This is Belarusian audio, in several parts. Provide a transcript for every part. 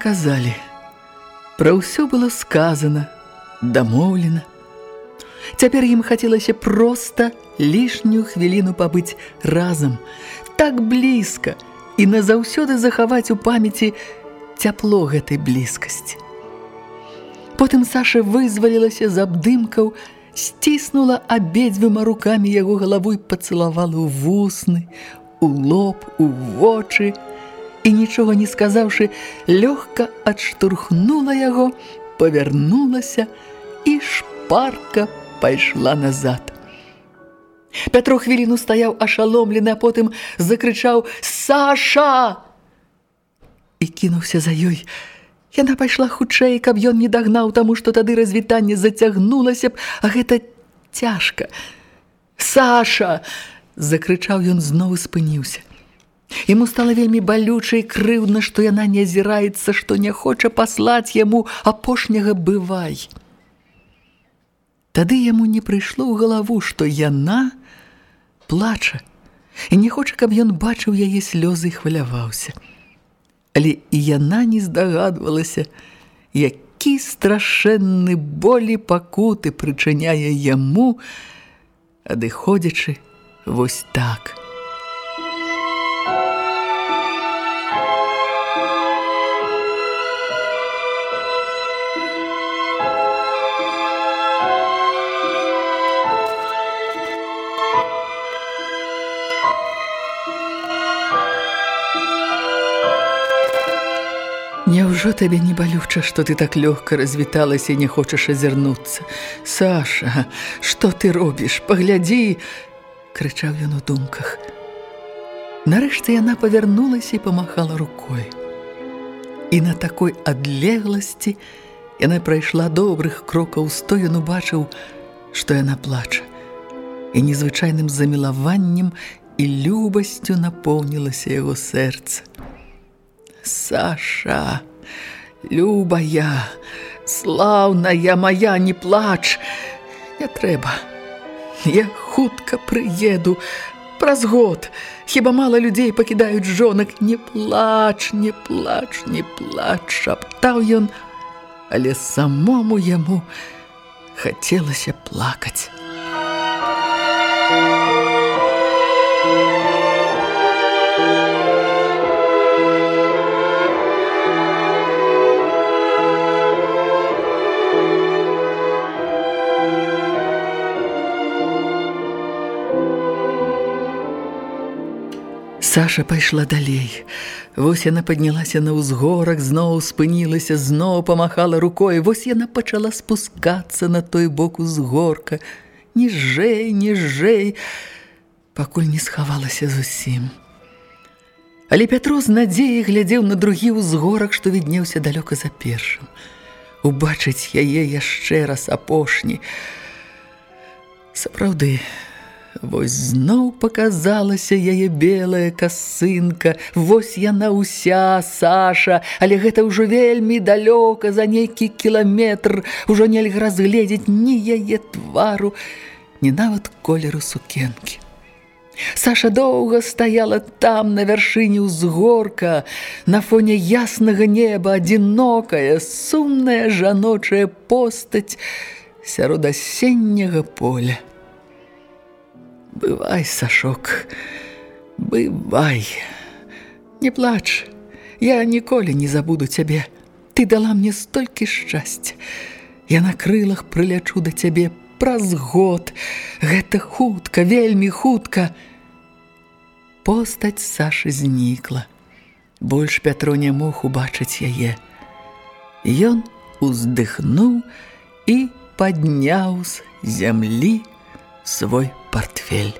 Казалі. Пра ўсё было сказана, дамоўлена. Цяпер ім хацелася проста лішнюю хвіліну пабыць разам, так блізка і назаўсёды захаваць у памяці цяпло гэтай блізкасці. Потым Саша вызвалілася з абдымкаў, сціснула абедзвюма рукамі яго галаву і пацалавала ў вусны, у лоб, у вочы, і нічога не сказаўшы, лёгка адштурхнула яго, павярнулася і шпарка пайшла назад. Пятро хвіліну стаяў ашаломлены, а потым закрычаў: «Саша!» і кінуўся за ёй. Яна пайшла хутчэй, каб ён не дагнаў, таму што тады развітанне зацягнулася б, а гэта цяжка. «Саша!» – закрычаў ён, зноў спыніўся. Ему стало вельмі балюча і крыўдна, што яна не азіраецца, што не хоча паслаць яму апошняга бывай. Тады яму не прыйшло ў галаву, што яна плача і не хоча, каб ён бачыў яе слёзы і хваляваўся. Але і яна не здагадвалася, які страшэнны болі пакуты прычыняе яму, адыходзячы вось так – Няўжо табе не балюча, што ты так лёгка развіталася і не хочаш азірнуцца. Саша, што ты робіш? Паглядзі, крычаў ён у думках. Нарэшце яна павярнулася і памахала рукой. І на такой адлегласці яна прайшла добрых крокаў сто ён убачыў, што яна плача. І незвычайным замілаваннем і любасцю напоўнілася яго сэрца. Саша, любая, слаўная моя, не плач, не трэба. Я хутка прыеду праз год. Хіба мала людзей пакідаюць жонак, не плач, не плач, не плач, шаптаў ён, але самому яму хацелася плакаць. Саша пайшла далей. Вось яна паднялася на ўзгорак, зноў спынілася, зноў памахала рукой. Вось яна пачала спускацца на той бок узгорка. Ніжэй, ніжэй, пакуль не схавалася зусім. Але Пятро з надзеяй глядзеў на другі ўзгорак, што віднеўся далёка за першым. Убачыць яе яшчэ раз апошні. Сапраўды, Вось зноў паказалася яе белая касынка, Вось яна ўся, Саша, але гэта ўжо вельмі далёка за нейкі кіламетр, Ужо нельга разгледзець ні яе твару, ні нават колеру сукенкі. Саша доўга стаяла там на вяршыні ўзгорка, на фоне яснага неба адзінокая, сумная жаночая постаць сярод асенняга поля. Бывай, Сашок, бывай. Не плач, я ніколі не забуду цябе. Ты дала мне столькі шчасця. Я на крылах прылячу да цябе, праз год. Гэта хутка, вельмі хутка. Постаць Сашы знікла. Больш Пятро не мог убачыць яе. Ён уздыхнуў і падняў з зямлі свой портфель.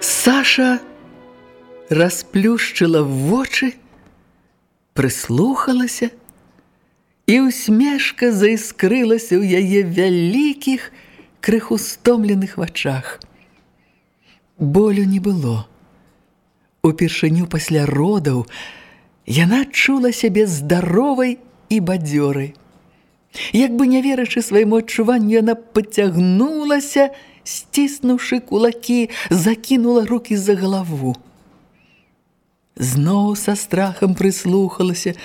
Саша расплюшчыла вочы, прыслухалася, і усмешка заіскрылася ў яе вялікіх, крыху стомленых вачах. Болю не было. Упершыню пасля родаў яна чула сябе здаровай і бадзёрай. Як бы не верачы свайму адчуванню, яна пацягнулася, сціснуўшы кулакі, закінула рукі за галаву. Зноў са страхам прыслухалася.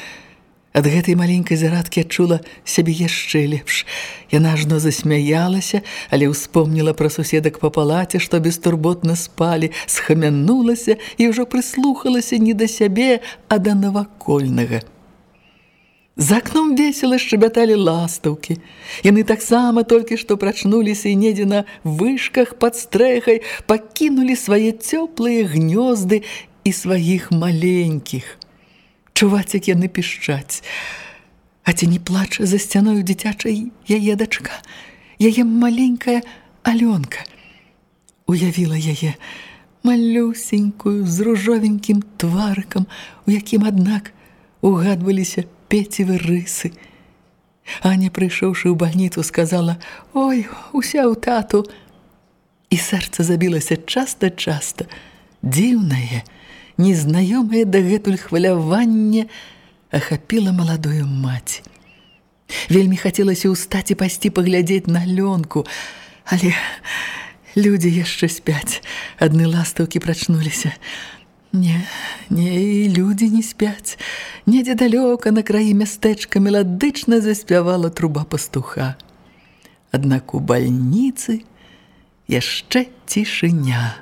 Ад гэтай маленькай зарадкі адчула сябе яшчэ лепш. Яна ажно засмяялася, але ўспомніла пра суседак па палаце, што бестурботна спалі, схамянулася і ўжо прыслухалася не да сябе, а да навакольнага. За акном весела шчабяталі ластаўкі. Яны таксама толькі што прачнуліся і недзе на вышках пад стрэхай пакінулі свае цёплыя гнёзды і сваіх маленькіх. Чуваць, як яны пішчаць. А ці не плача за сцяною дзіцячай яе дачка, яе маленькая Алёнка. Уявіла яе малюсенькую з ружовенькім тварыкам, у якім, аднак, угадваліся пецевы рысы. Аня, прыйшоўшы ў бальніцу, сказала: « Ой, уся ў тату. І сэрца забілася часта-часта, дзіўнае, незнаёмае дагэтуль хваляванне ахапіла маладую маці. Вельмі хацелася ўстаць і пайсці паглядзець на лёнку, але людзі яшчэ спяць, адны ластаўкі прачнуліся. Не, не, і людзі не спяць. Недзе далёка на краі мястэчка меладычна заспявала труба пастуха. Аднак у бальніцы яшчэ цішыня.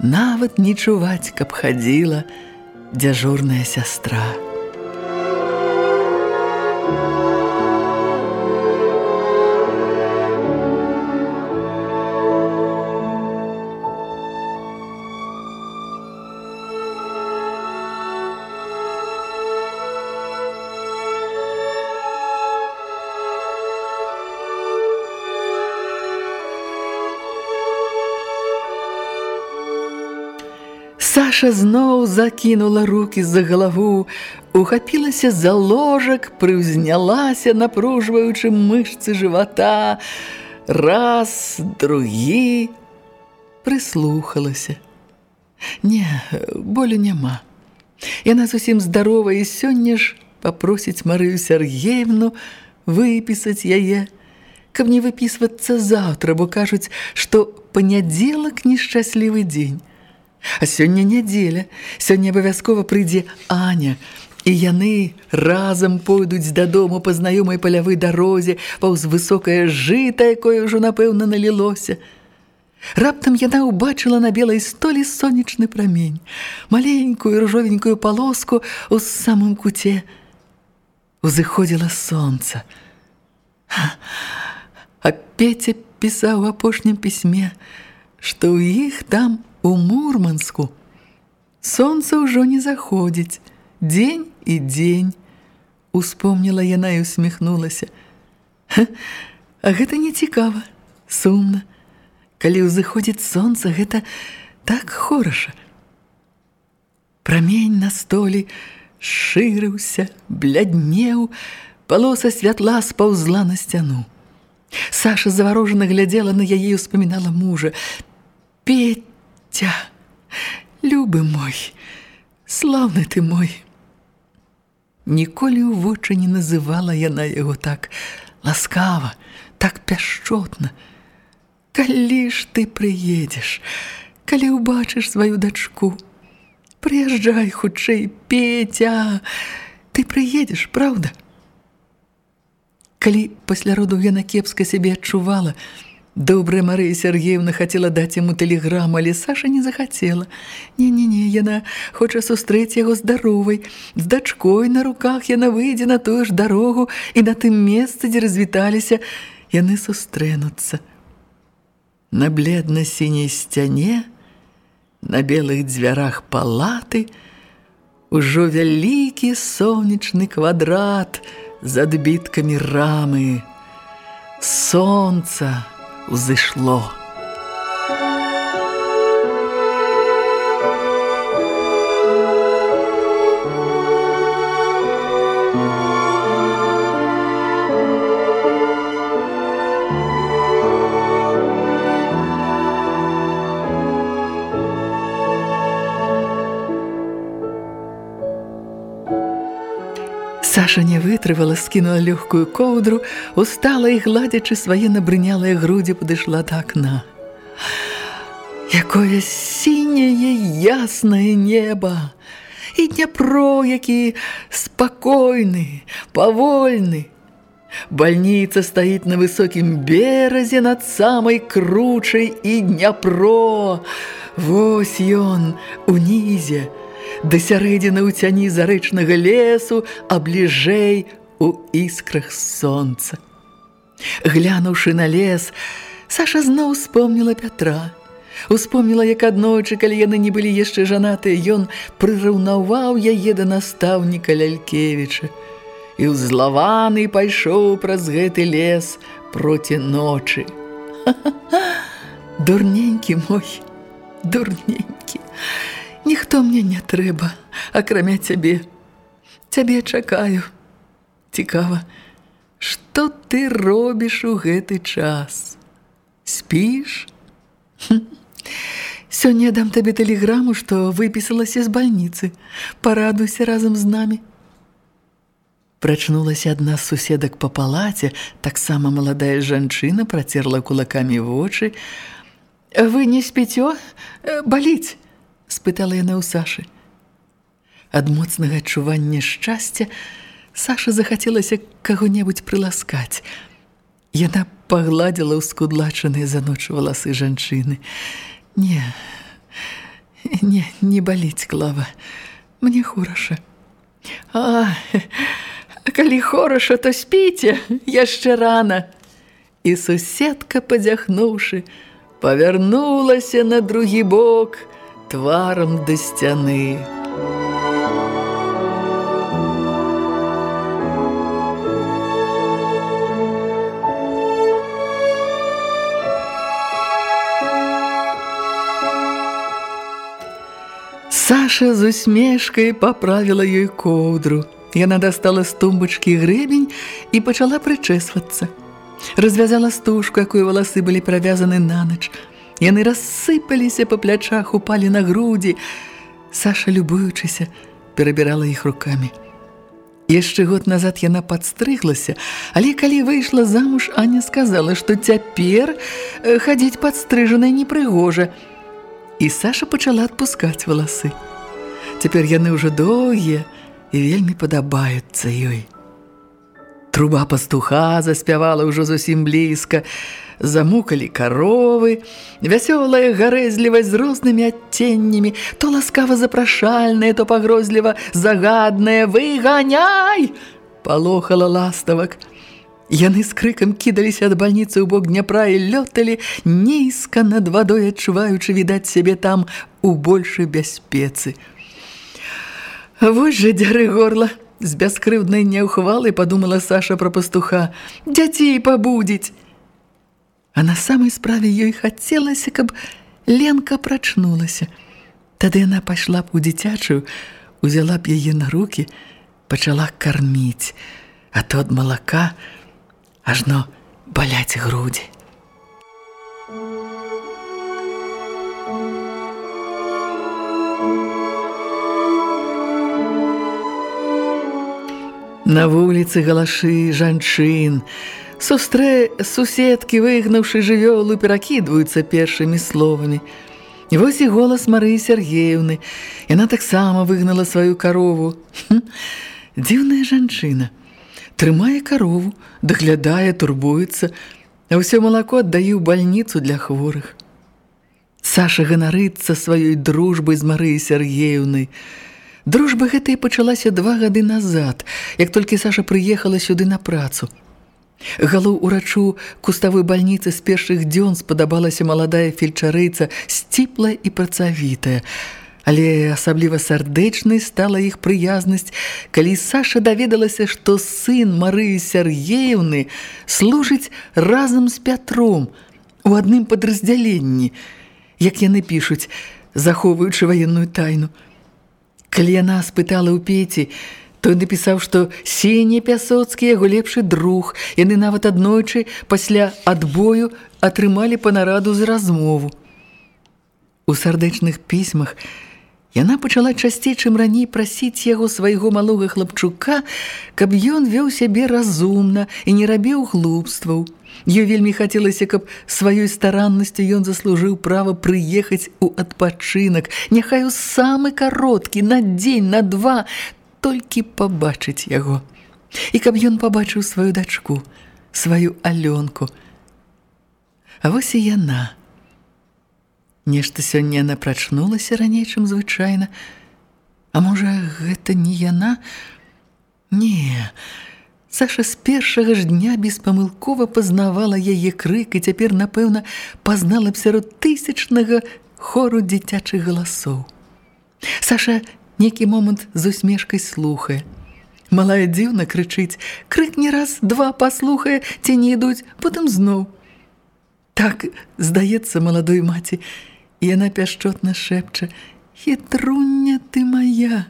Нават не чуваць, каб хадзіла дзяжурная сястра. Саша зноў закінула руки за галаву, ухапілася за ложак, прыўзнялася, напружваючы мышцы жывата. Раз, другі, прыслухалася. Не, болю няма. Яна зусім здарова і сёння ж папросіць Марыю Сергеевну выпісаць яе, каб не выпісвацца заўтра, бо кажуць, што панядзелак нешчаслівы дзень. А сёння нядзеля, сёння абавязкова прыйдзе Аня, і яны разам пойдуць дадому па знаёмай палявой дарозе, паўз высокае жыта, якое ўжо, напэўна, налілося. Раптам яна ўбачыла на белай столі сонечны прамень, маленькую ружовенькую палоску ў самым куце. Узыходзіла сонца. А Петя пісаў у апошнім пісьме, што ў іх там У Мурманску сонца ўжо не заходзіць. Дзень і дзень. Успомніла яна і усміхнулася. А гэта не цікава, сумна. Калі ўзыходзіць сонца, гэта так хораша. Прамень на столі шырыўся, бляднеў, палоса святла спаўзла на сцяну. Саша заварожана глядзела на яе і успамінала мужа. Петь дзіця, любы мой, славны ты мой. Ніколі ў вочы не называла яна яго так ласкава, так пяшчотна. Калі ж ты прыедзеш, калі ўбачыш сваю дачку, прыязджай хутчэй, Петя, ты прыедзеш, праўда? Калі пасля родаў яна кепска сябе адчувала, добрая Марыя Сергеевна хацела даць яму тэлеграму, але Саша не захацела. Не-не-не, яна хоча сустрэць яго здаровай. З дачкой на руках яна выйдзе на тую ж дарогу і на тым месцы, дзе развіталіся, яны сустрэнуцца. На бледна-сіняй сцяне, на белых дзвярах палаты, ужо вялікі сонечны квадрат – з адбіткамі рамы. Сонца ўзышло. Саша не вытрывала, скінула лёгкую коўдру, устала і гладзячы свае набрынялыя грудзі падышла да акна. Якое сіняе яснае неба! І Дняпро, які спакойны, павольны. Бальніца стаіць на высокім беразе над самай кручай і Дняпро. Вось ён унізе, да сярэдзіны ў цяні зарэчнага лесу, а бліжэй у іскрах сонца. Глянуўшы на лес, Саша зноў успомніла Пятра. Успомніла, як аднойчы, калі яны не былі яшчэ жанатыя, ён прыраўнаваў яе да настаўніка Лялькевіча. І ўзлаваны пайшоў праз гэты лес проці ночы. Дурненькі мой, дурненькі. Ніхто мне не трэба, акрамя цябе. Цябе чакаю. Цікава, што ты робіш у гэты час? Спіш? Хм. Сёння дам табе тэлеграму, што выпісалася з бальніцы. Парадуйся разам з намі. Прачнулася адна з суседак па палаце, таксама маладая жанчына працерла кулакамі вочы. Вы не спіцё? Баліць спытала яна ў Сашы. Ад моцнага адчування шчасця Саша захацелася каго-небудзь прыласкаць. Яна пагладзіла ўскудлачаныя за ноч валасы жанчыны. Не, не, не баліць клава, мне хораша. А, калі хораша, то спіце, яшчэ рана. І суседка, падзяхнуўшы, павярнулася на другі бок, тварам да сцяны. Саша з усмешкай паправіла ёй коўдру. Яна дастала з тумбачкі грэбень і пачала прычэсвацца. Развязала стужку, якой валасы былі правязаны на ноч, Яны рассыпаліся па плячах, упалі на грудзі. Саша, любуючыся, перабірала іх рукамі. Яшчэ год назад яна падстрыглася, але калі выйшла замуж, Аня сказала, што цяпер хадзіць падстрыжанай непрыгожа. І Саша пачала адпускаць валасы. Цяпер яны ўжо доўгія і вельмі падабаюцца ёй. Труба пастуха заспявала ўжо зусім блізка, замукалі каровы, вясёлая гарэзлівасць з рознымі адценнямі, то ласкава запрашальная, то пагрозліва загадная выганяй! палохала ластавак. Яны з крыкам кідаліся ад бальніцы ў бок дняпра і лёталі нізка над вадой, адчуваючы відаць сябе там у большай бяспецы. Вось жа дзяры горла, з бяскрыўднай няўхвалай падумала Саша пра пастуха. Дзяцей пабудзіць! А на самай справе ёй хацелася, каб Ленка прачнулася. Тады яна пайшла б у дзіцячую, узяла б яе на рукі, пачала карміць, а то ад малака ажно баляць грудзі. На вуліцы галашы жанчын, Сустрэ суседкі, выгнаўшы жывёлу, перакідваюцца першымі словамі. І вось і голас Марыі Сергеевны. Яна таксама выгнала сваю карову. Дзіўная жанчына трымае карову, даглядае, турбуецца, а ўсё малако аддае ў бальніцу для хворых. Саша ганарыцца сваёй дружбай з Марыяй Сергеевнай. Дружба гэтая пачалася два гады назад, як толькі Саша прыехала сюды на працу. Галоў урачу куставой бальніцы з першых дзён спадабалася маладая фельчарыца, сціплая і працавітая. Але асабліва сардэчнай стала іх прыязнасць, калі Саша даведалася, што сын Марыі Сергеевны служыць разам з Пятром у адным падраздзяленні, як яны пішуць, захоўваючы ваенную тайну. Калі яна спытала ў Пеці, той напісаў, што Сеня Пясоцкі яго лепшы друг, яны нават аднойчы пасля адбою атрымалі панараду з размову. У сардэчных пісьмах Яна пачала часцей, чым раней прасіць яго свайго малога хлапчука, каб ён вёў сябе разумна і не рабіў глупстваў. Ёй вельмі хацелася, каб сваёй стараннасцю ён заслужыў права прыехаць у адпачынак, няхай у самы кароткі, на дзень, на два, толькі пабачыць яго. І каб ён пабачыў сваю дачку, сваю алёнку. А вось і яна – Нешта сёння яна прачнулася раней, чым звычайна. А можа, гэта не яна? Не. Саша з першага ж дня беспамылкова пазнавала яе крык і цяпер, напэўна, пазнала б сярод тысячнага хору дзіцячых галасоў. Саша некі момант з усмешкай слухае. Малая дзіўна крычыць: крык не раз, два паслухае, ці не ідуць, потым зноў. Так, здаецца маладой маці, І яна пяшчотна шэпча: Хітруня ты моя,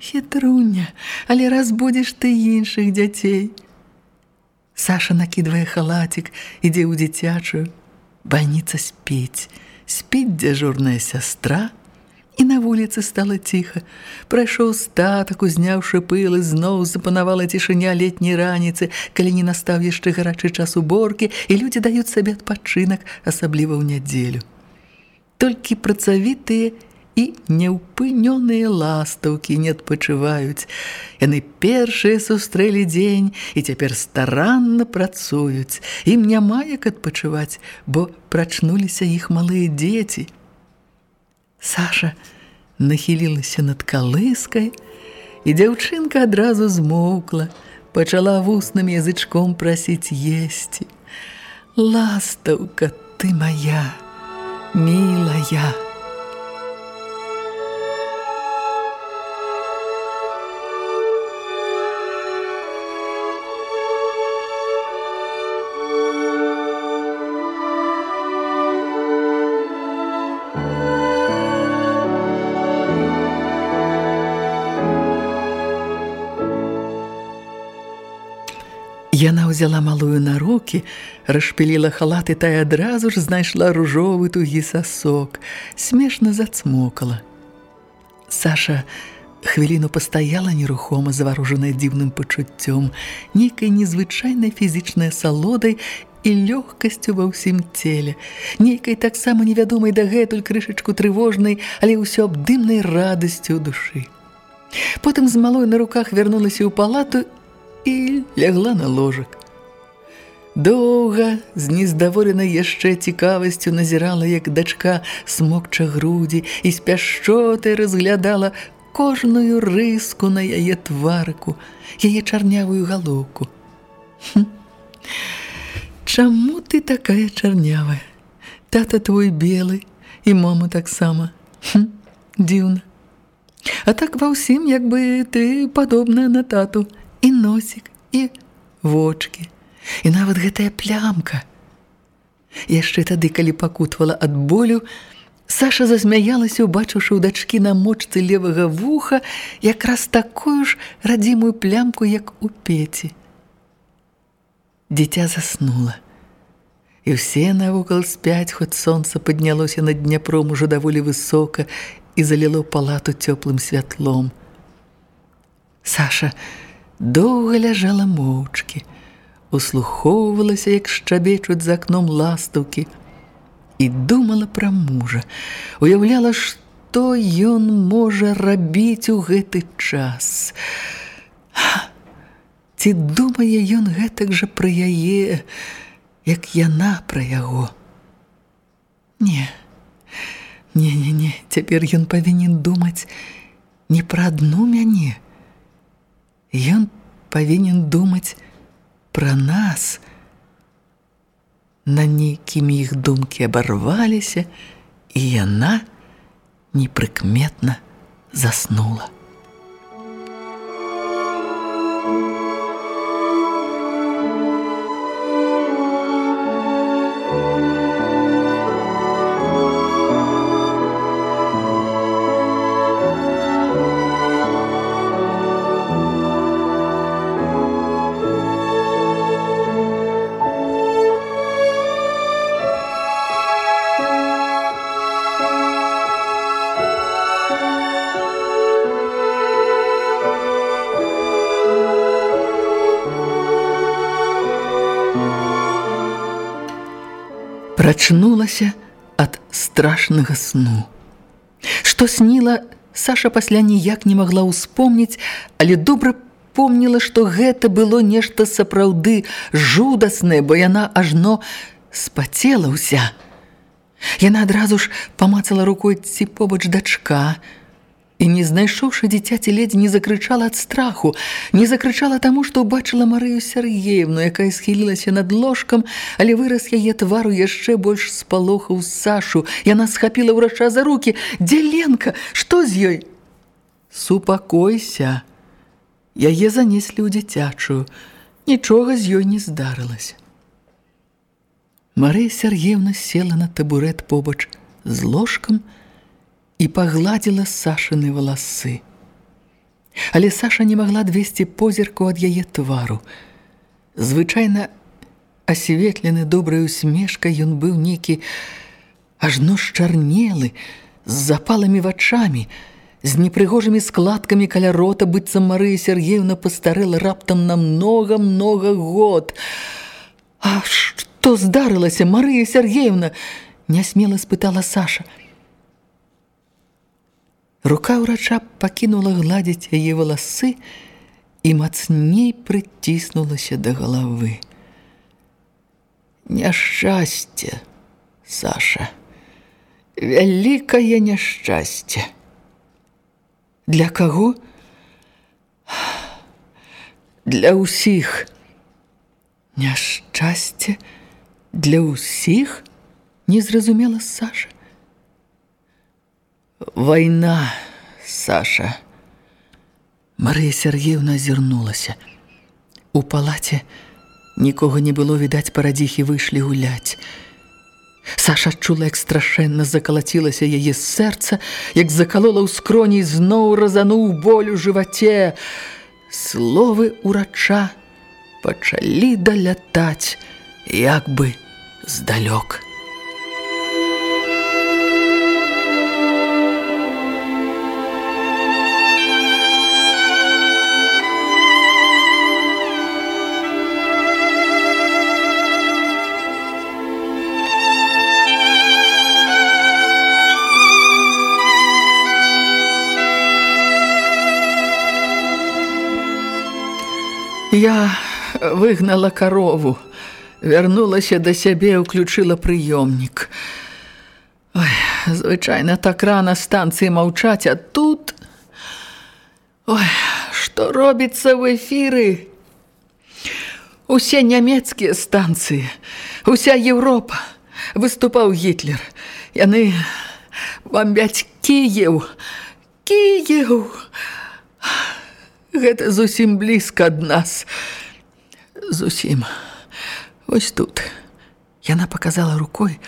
хітруня, але разбудзіш ты іншых дзяцей. Саша накідвае халатик, ідзе ў дзіцячую. Бальніца спіць, спіць дзяжурная сястра, і на вуліцы стала ціха. Прайшоў статак, узняўшы пылы, зноў запанавала цішыня летняй раніцы, калі не настаў яшчэ гарачы час уборкі, і людзі даюць сабе адпачынак, асабліва ў нядзелю толькі працавітыя і няўпынёныя ластаўкі не адпачываюць. Яны першыя сустрэлі дзень і цяпер старанна працуюць. Ім няма як адпачываць, бо прачнуліся іх малыя дзеці. Саша нахілілася над калыскай, і дзяўчынка адразу змоўкла, пачала вусным язычком прасіць есці. Ластаўка ты моя! милая. Яна ўзяла малую на руки, расшпіліла халат і тая адразу ж знайшла ружовы тугі сасок, смешна зацмокала. Саша хвіліну пастаяла нерухома, заваружаная дзіўным пачуццём, нейкай незвычайнай фізічнай салодай і лёгкасцю ва ўсім целе, нейкай таксама невядомай дагэтуль крышачку трывожнай, але ўсё абдымнай радасцю душы. Потым з малой на руках вярнулася ў палату і лягла на ложак. Доўга, з нездаволенай яшчэ цікавасцю назірала, як дачка смокча грудзі і з пяшчотай разглядала кожную рыску на яе тварку, яе чарнявую галоўку. Хм. Чаму ты такая чарнявая? Тата твой белы і мама таксама. Хм. Дзіўна. А так ва ўсім, як бы ты падобная на тату – і носик, і вочки, і нават гэтая плямка. Яшчэ тады, калі пакутвала ад болю, Саша засмяялася, убачыўшы ў дачкі на мочцы левага вуха якраз такую ж радзімую плямку, як у пеці. Дзіця заснула. І ўсе навокал спяць, хоць сонца паднялося над дняпром ужо даволі высока і заліло палату цёплым святлом. Саша, доўга ляжала моўчкі, услухоўвалася, як шчабечуць за акном ластаўкі, і думала пра мужа, уяўляла, што ён можа рабіць у гэты час. Ці думае ён гэтак жа пра яе, як яна пра яго? Не, не, не, не, цяпер ён павінен думаць не пра адну мяне. Ён павінен думаць пра нас. На нейкімі іх думкі абарваліся, і яна непрыкметна заснула. Прачнулася ад страшнага сну. Што сніла, Саша пасля ніяк не магла ўспомніць, але добра помніла, што гэта было нешта сапраўды жудаснае, бо яна ажно спацела ўся. Яна адразу ж памацала рукой ці побач дачка, і, не знайшоўшы дзіцяці, ледзь не закрычала ад страху, не закрычала таму, што ўбачыла Марыю Сергеевну, якая схілілася над ложкам, але выраз яе твару яшчэ больш спалохаў Сашу. Яна схапіла ўрача за рукі. «Дзе Ленка? Што з ёй?» «Супакойся!» Яе занеслі ў дзіцячую. Нічога з ёй не здарылася. Марыя Сергеевна села на табурет побач з ложкам, пагладзіла Сашыны валасы. Але Саша не магла двесці позірку ад яе твару. Звычайна асветлены добрай усмешкай ён быў нейкі ажно шчарнелы, з запалымі вачамі, з непрыгожымі складкамі каля рота, быццам Марыя Сергеевна пастарэла раптам на многа-многа год. А што здарылася, Марыя Сергеевна? Нясмела спытала Саша. Рука ўрача пакінула гладзіць яе валасы і мацней прыціснулася да галавы. Няшчасце, Саша, вялікае няшчасце. Для каго? Для ўсіх. Няшчасце для ўсіх? Не зразумела Саша. Вайна, Саша. Марыя Сергеевна азірнулася. У палаце нікога не было відаць, парадзіхі выйшлі гуляць. Саша чула, як страшэнна закалацілася яе сэрца, як закалола ў скроні зноў разануў боль у жываце. Словы урача пачалі далятаць, як бы здалёк. Я выгнала корову, вярнулася да сябе, уключыла прыёмнік. Ой, звычайна так рана станцыі маўчаць, а тут Ой, што робіцца ў эфіры? Усе нямецкія станцыі, уся Еўропа выступаў гітлер. Яны бомбяць Кіеў, Кіеў. Гэта зусім блізка ад нас. Зусім. Вось тут. Яна показала рукой,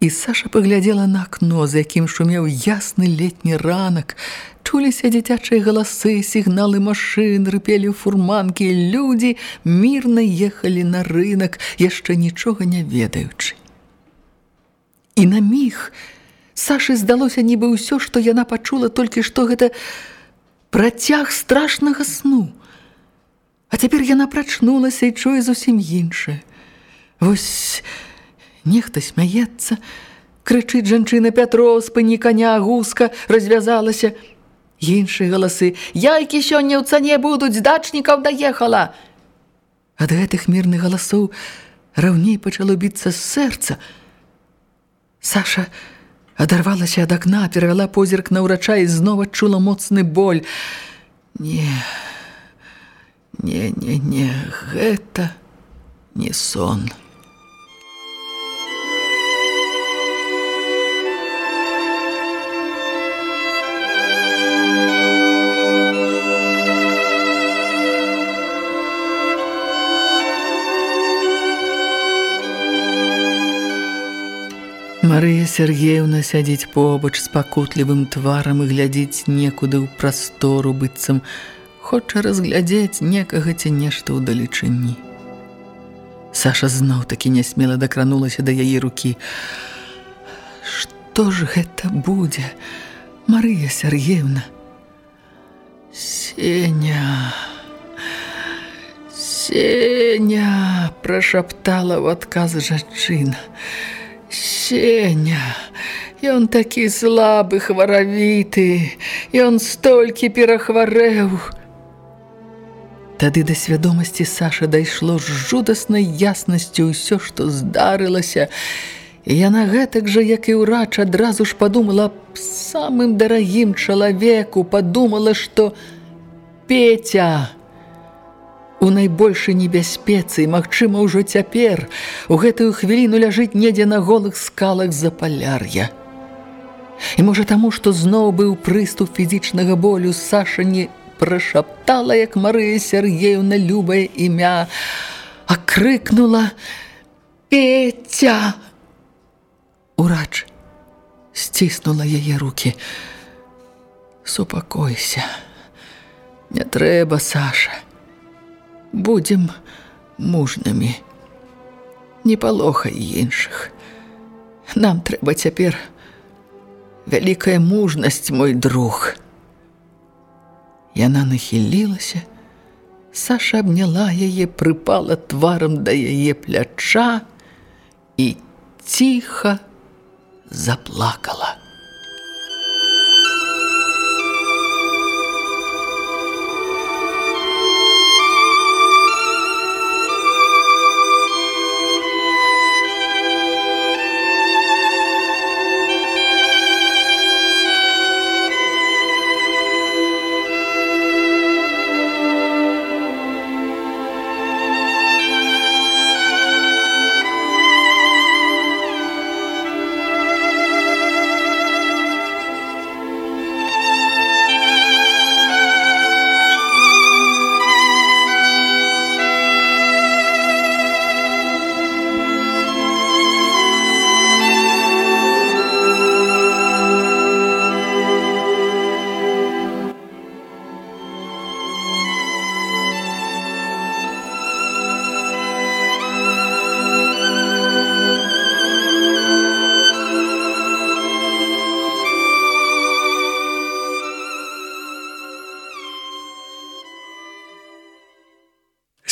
і Саша паглядзела на акно, за якім шумеў ясны летні ранак. Чуліся дзіцячыя галасы, сігналы машын, рыпелі фурманкі, людзі мірна ехалі на рынок, яшчэ нічога не ведаючы. І на міг Сашы здалося нібы ўсё, што яна пачула толькі што гэта працяг страшнага сну. А цяпер яна прачнулася і чуе зусім іншае. Вось нехта смяецца, крычыць жанчына Пятро, спыні каня, гуска развязалася. Іншыя галасы: Яйкі сёння ў цане будуць, дачнікаў даехала. Ад гэтых мірных галасоў раўней пачало біцца з сэрца. Саша адарвалася ад акна, перавяла позірк на ўрача і зноў адчула моцны боль. Не, не, не, не, гэта не сон. Сергеевна сядзіць побач з пакутлівым тварам і глядзіць некуды ў прастору быццам, хоча разглядзець некага ці нешта ў далечыні. Саша зноў такі нясмела дакранулася да яе рукі. Што ж гэта будзе, Марыя Сергеевна? Сеня. Сеня, прашаптала ў адказ жанчына. Сеня, ён такі слабы, хваравіты, ён столькі перахварэў. Тады да свядомасці Саша дайшло з жудаснай яснасцю ўсё, што здарылася, і яна гэтак жа, як і ўрач, адразу ж падумала аб самым дарагім чалавеку, падумала, што Петя, у найбольшай небяспецы, магчыма, ўжо цяпер, у гэтую хвіліну ляжыць недзе на голых скалах запаляр'я. І можа таму, што зноў быў прыступ фізічнага болю, Саша не прашаптала, як Марыя Сергеевна любае імя, а крыкнула: «Петя! Урач сціснула яе руки. Супакойся. Не трэба, Саша будем мужнымі. Не палохай іншых. Нам трэба цяпер вялікая мужнасць, мой друг. Яна нахілілася, Саша абняла яе, прыпала тварам да яе пляча і ціха заплакала.